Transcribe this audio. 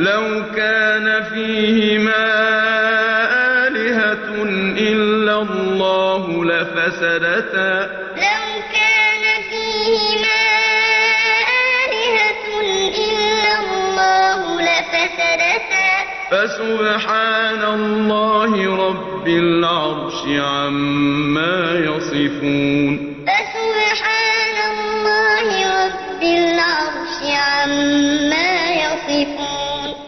لَوْ كَانَ فِيهِمَا آلِهَةٌ إِلَّا اللَّهُ لَفَسَدَتَا ۚ فَسُبْحَانَ اللَّهِ رَبِّ الْعَرْشِ عَمَّا يَصِفُونَ لَوْ كَانَ فِيهِمَا آلِهَةٌ إِلَّا اللَّهُ لَفَسَدَتَا ۚ فَسُبْحَانَ اللَّهِ رَبِّ الْعَرْشِ عَمَّا يَصِفُونَ